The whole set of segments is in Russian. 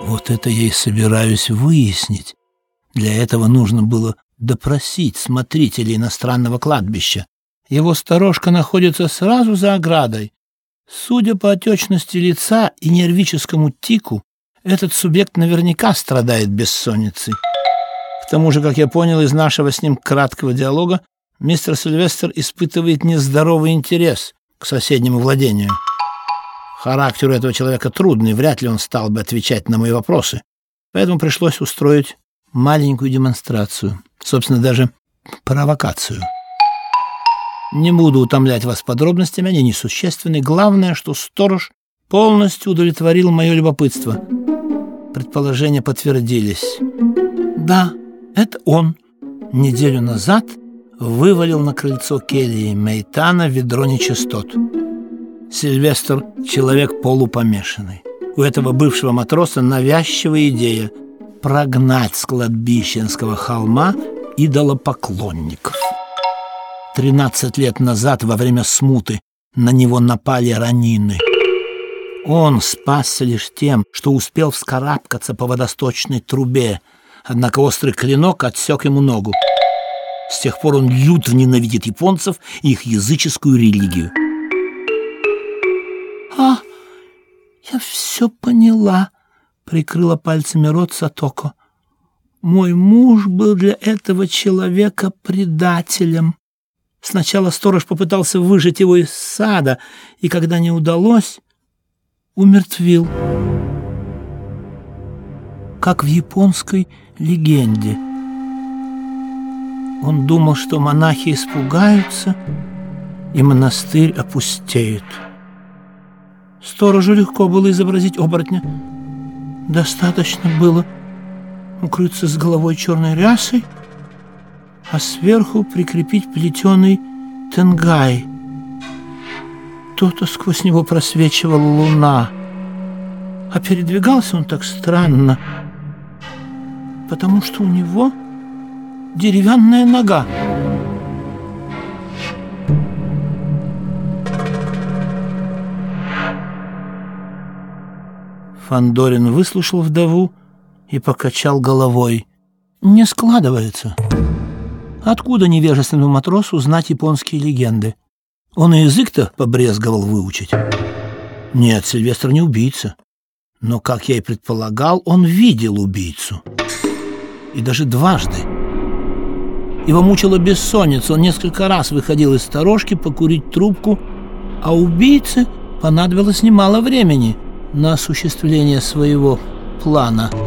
Вот это я и собираюсь выяснить. Для этого нужно было допросить смотрителя иностранного кладбища. Его сторожка находится сразу за оградой. Судя по отечности лица и нервическому тику, этот субъект наверняка страдает бессонницей. К тому же, как я понял из нашего с ним краткого диалога, мистер Сильвестр испытывает нездоровый интерес к соседнему владению. Характер этого человека трудный, вряд ли он стал бы отвечать на мои вопросы. Поэтому пришлось устроить маленькую демонстрацию, собственно, даже провокацию. Не буду утомлять вас подробностями, они несущественны. Главное, что сторож полностью удовлетворил мое любопытство. Предположения подтвердились. Да, это он неделю назад вывалил на крыльцо кельи Мейтана ведро нечистот. Сильвестр — человек полупомешанный. У этого бывшего матроса навязчивая идея прогнать с кладбищенского холма идолопоклонников. Тринадцать лет назад, во время смуты, на него напали ранины. Он спасся лишь тем, что успел вскарабкаться по водосточной трубе, однако острый клинок отсек ему ногу. С тех пор он люто ненавидит японцев и их языческую религию. «А, я все поняла», — прикрыла пальцами рот Сатоко. «Мой муж был для этого человека предателем». Сначала сторож попытался выжить его из сада, и когда не удалось, умертвил. Как в японской легенде. Он думал, что монахи испугаются, и монастырь опустеет. Сторожу легко было изобразить оборотня. Достаточно было укрыться с головой черной рясой, а сверху прикрепить плетеный тенгай. То-то сквозь него просвечивала луна. А передвигался он так странно, потому что у него деревянная нога. Фандорин выслушал вдову и покачал головой. «Не складывается». Откуда невежественному матросу знать японские легенды? Он и язык-то побрезговал выучить. Нет, Сильвестр не убийца. Но, как я и предполагал, он видел убийцу. И даже дважды. Его мучила бессонница, он несколько раз выходил из сторожки покурить трубку, а убийце понадобилось немало времени на осуществление своего плана –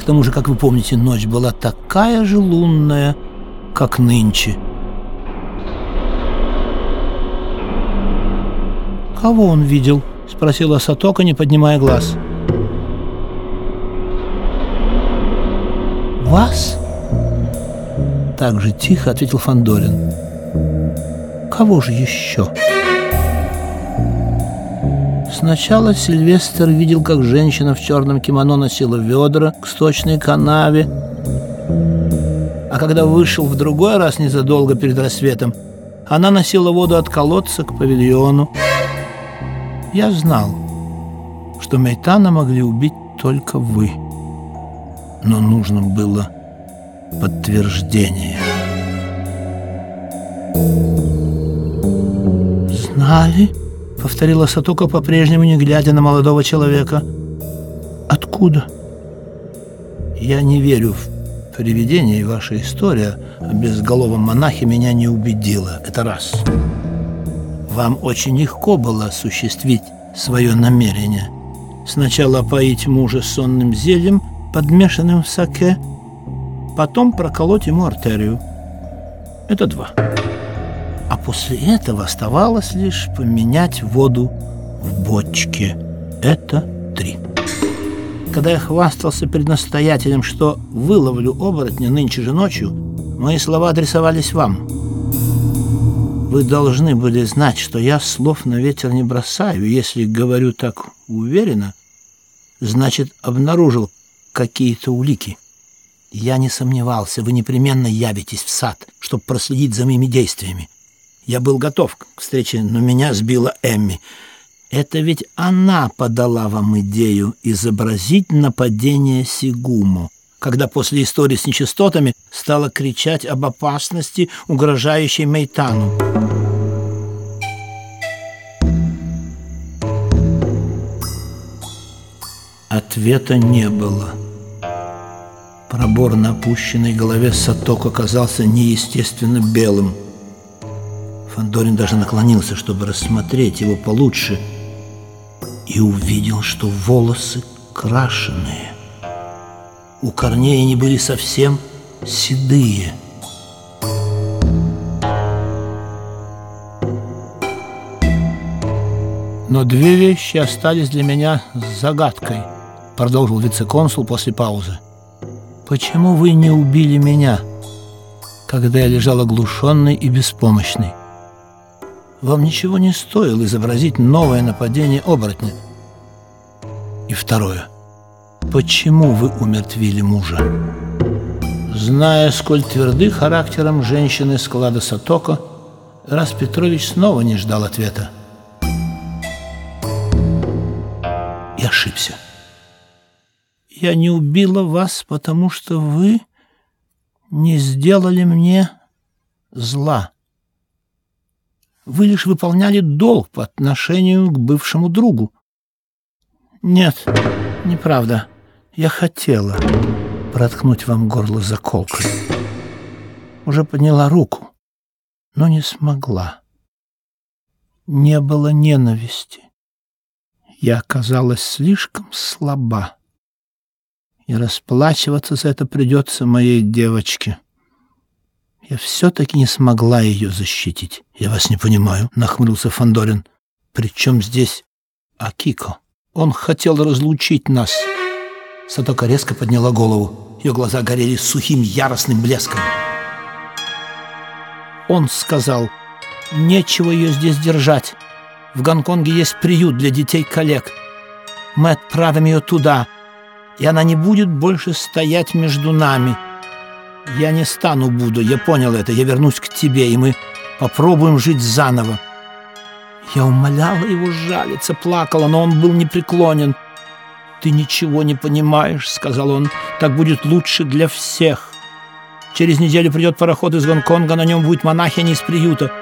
к тому же, как вы помните, ночь была такая же лунная, как нынче. «Кого он видел?» — спросила Сатока, не поднимая глаз. «Вас?» Так же тихо ответил Фандорин. «Кого же еще?» Сначала Сильвестр видел, как женщина в черном кимоно носила ведра к сточной канаве. А когда вышел в другой раз незадолго перед рассветом, она носила воду от колодца к павильону. Я знал, что Мейтана могли убить только вы. Но нужно было подтверждение. Знали? — повторила Сатока, по-прежнему не глядя на молодого человека. «Откуда?» «Я не верю в привидения, и ваша история о безголовом монахе меня не убедила. Это раз. Вам очень легко было осуществить свое намерение. Сначала поить мужа сонным зельем, подмешанным в саке, потом проколоть ему артерию. Это два». После этого оставалось лишь поменять воду в бочке. Это три. Когда я хвастался перед настоятелем, что выловлю оборотня нынче же ночью, мои слова адресовались вам. Вы должны были знать, что я слов на ветер не бросаю. Если говорю так уверенно, значит, обнаружил какие-то улики. Я не сомневался, вы непременно явитесь в сад, чтобы проследить за моими действиями. Я был готов к встрече, но меня сбила Эмми. Это ведь она подала вам идею изобразить нападение Сигуму, когда после истории с нечистотами стала кричать об опасности, угрожающей Мейтану. Ответа не было. Пробор на опущенной голове Саток оказался неестественно белым. Фандорин даже наклонился, чтобы рассмотреть его получше – и увидел, что волосы крашеные. У корней они были совсем седые. Но две вещи остались для меня загадкой, продолжил вице-консул после паузы. Почему вы не убили меня, когда я лежал оглушенный и беспомощный? Вам ничего не стоило изобразить новое нападение оборотня. И второе. Почему вы умертвили мужа? Зная, сколь тверды характером женщины склада Сатоко, раз Петрович снова не ждал ответа. И ошибся. Я не убила вас, потому что вы не сделали мне зла. Вы лишь выполняли долг по отношению к бывшему другу. Нет, неправда. Я хотела проткнуть вам горло заколкой. Уже подняла руку, но не смогла. Не было ненависти. Я оказалась слишком слаба. И расплачиваться за это придется моей девочке. Я все-таки не смогла ее защитить. Я вас не понимаю, нахмурился Фандорин. Причем здесь Акико? Он хотел разлучить нас. Сатока резко подняла голову. Ее глаза горели сухим яростным блеском. Он сказал, нечего ее здесь держать. В Гонконге есть приют для детей-коллег. Мы отправим ее туда, и она не будет больше стоять между нами. Я не стану Будду, я понял это. Я вернусь к тебе, и мы попробуем жить заново. Я умоляла его жалиться, плакала, но он был непреклонен. «Ты ничего не понимаешь», — сказал он. «Так будет лучше для всех. Через неделю придет пароход из Гонконга, на нем будет монахиня из приюта».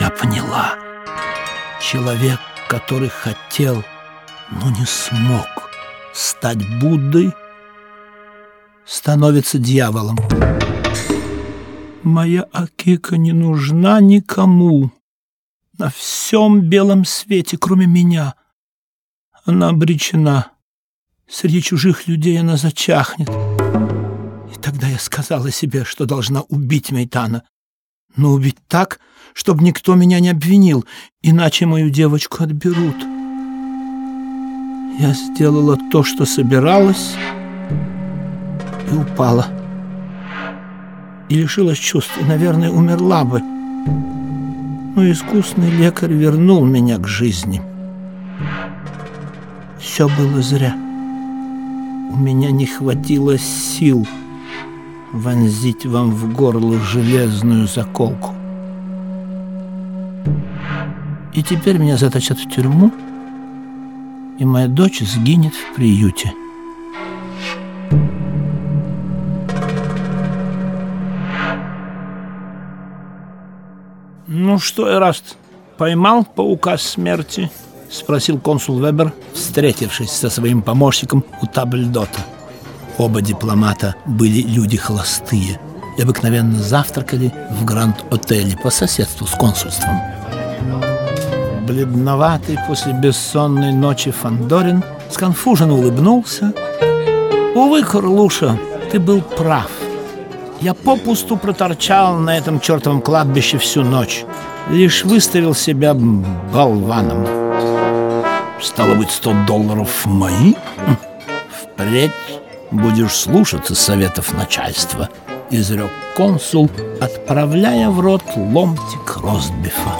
Я поняла. Человек, который хотел, но не смог стать Буддой, становится дьяволом. Моя Акика не нужна никому. На всем белом свете, кроме меня. Она обречена. Среди чужих людей она зачахнет. И тогда я сказала себе, что должна убить Мейтана. Но убить так, чтобы никто меня не обвинил, иначе мою девочку отберут. Я сделала то, что собиралась, и упала. И лишилась чувств, и, наверное, умерла бы. Но искусный лекарь вернул меня к жизни. Все было зря. У меня не хватило сил вонзить вам в горло железную заколку. И теперь меня заточат в тюрьму, и моя дочь сгинет в приюте. «Ну что, Эраст, поймал паука смерти?» — спросил консул Вебер, встретившись со своим помощником у табльдота. Оба дипломата были люди холостые и обыкновенно завтракали в Гранд-отеле по соседству с консульством. Бледноватый после бессонной ночи Фандорин сконфуженно улыбнулся. «Увы, Курлуша, ты был прав. Я попусту проторчал на этом чертовом кладбище всю ночь. Лишь выставил себя болваном. Стало быть, сто долларов мои? Впредь будешь слушаться советов начальства, изрек консул, отправляя в рот ломтик ростбифа.